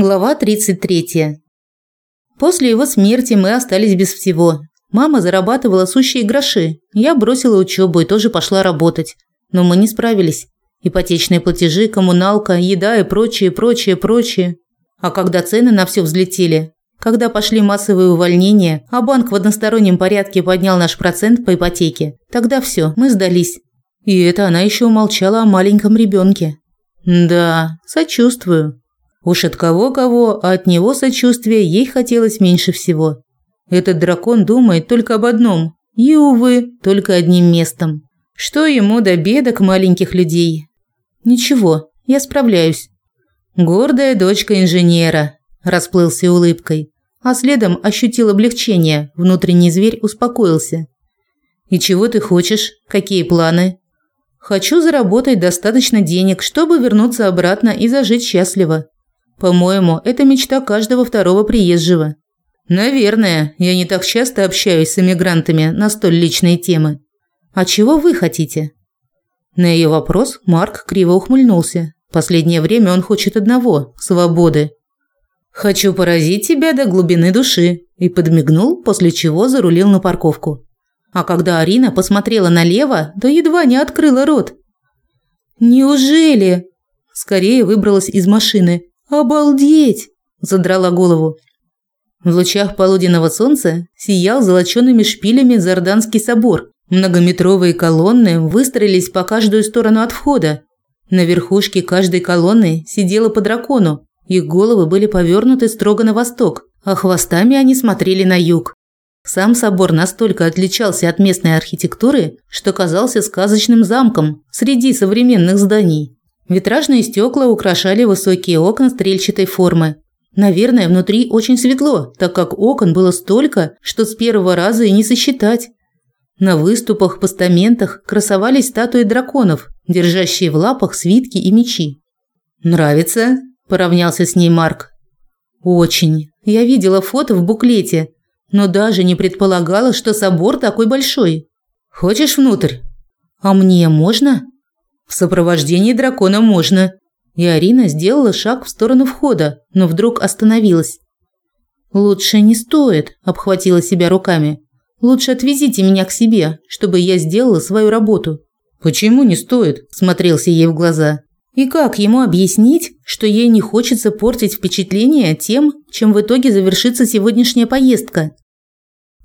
Глава 33. После его смерти мы остались без всего. Мама зарабатывала сущие гроши. Я бросила учебу и тоже пошла работать. Но мы не справились. Ипотечные платежи, коммуналка, еда и прочее, прочее, прочее. А когда цены на все взлетели, когда пошли массовые увольнения, а банк в одностороннем порядке поднял наш процент по ипотеке, тогда все, мы сдались. И это она еще умолчала о маленьком ребенке. Да, сочувствую. Уж от кого-кого, а от него сочувствия ей хотелось меньше всего. Этот дракон думает только об одном. И, увы, только одним местом. Что ему до бедок маленьких людей? Ничего, я справляюсь. Гордая дочка инженера, расплылся улыбкой, а следом ощутил облегчение. Внутренний зверь успокоился. И чего ты хочешь? Какие планы? Хочу заработать достаточно денег, чтобы вернуться обратно и зажить счастливо. По-моему, это мечта каждого второго приезжего. Наверное, я не так часто общаюсь с эмигрантами на столь личные темы. А чего вы хотите? На ее вопрос Марк криво ухмыльнулся. Последнее время он хочет одного свободы. Хочу поразить тебя до глубины души и подмигнул, после чего зарулил на парковку. А когда Арина посмотрела налево, то едва не открыла рот. Неужели? Скорее выбралась из машины. «Обалдеть!» – задрала голову. В лучах полуденного солнца сиял золочёными шпилями Зарданский собор. Многометровые колонны выстроились по каждую сторону от входа. На верхушке каждой колонны сидело по дракону. Их головы были повернуты строго на восток, а хвостами они смотрели на юг. Сам собор настолько отличался от местной архитектуры, что казался сказочным замком среди современных зданий. Витражные стекла украшали высокие окна стрельчатой формы. Наверное, внутри очень светло, так как окон было столько, что с первого раза и не сосчитать. На выступах, постаментах красовались статуи драконов, держащие в лапах свитки и мечи. «Нравится?» – поравнялся с ней Марк. «Очень. Я видела фото в буклете, но даже не предполагала, что собор такой большой. Хочешь внутрь?» «А мне можно?» В сопровождении дракона можно. И Арина сделала шаг в сторону входа, но вдруг остановилась. Лучше не стоит, обхватила себя руками. Лучше отвезите меня к себе, чтобы я сделала свою работу. Почему не стоит? смотрелся ей в глаза. И как ему объяснить, что ей не хочется портить впечатление тем, чем в итоге завершится сегодняшняя поездка?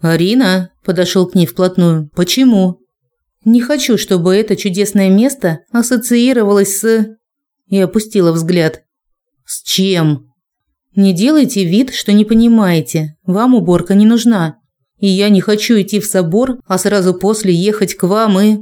Арина подошел к ней вплотную. Почему? Не хочу, чтобы это чудесное место ассоциировалось с... И опустила взгляд. С чем? Не делайте вид, что не понимаете. Вам уборка не нужна. И я не хочу идти в собор, а сразу после ехать к вам и...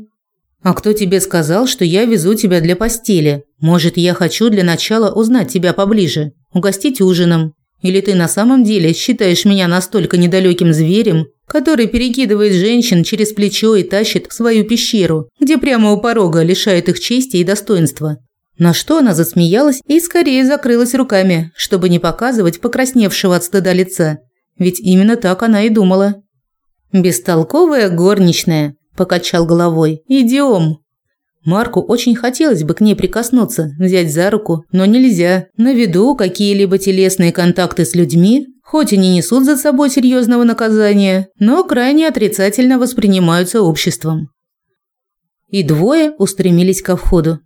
А кто тебе сказал, что я везу тебя для постели? Может, я хочу для начала узнать тебя поближе, угостить ужином? Или ты на самом деле считаешь меня настолько недалеким зверем, который перекидывает женщин через плечо и тащит в свою пещеру, где прямо у порога лишает их чести и достоинства. На что она засмеялась и скорее закрылась руками, чтобы не показывать покрасневшего от стыда лица. Ведь именно так она и думала. «Бестолковая горничная», – покачал головой. «Идем». Марку очень хотелось бы к ней прикоснуться, взять за руку, но нельзя. На виду какие-либо телесные контакты с людьми хоть и не несут за собой серьезного наказания, но крайне отрицательно воспринимаются обществом. И двое устремились ко входу.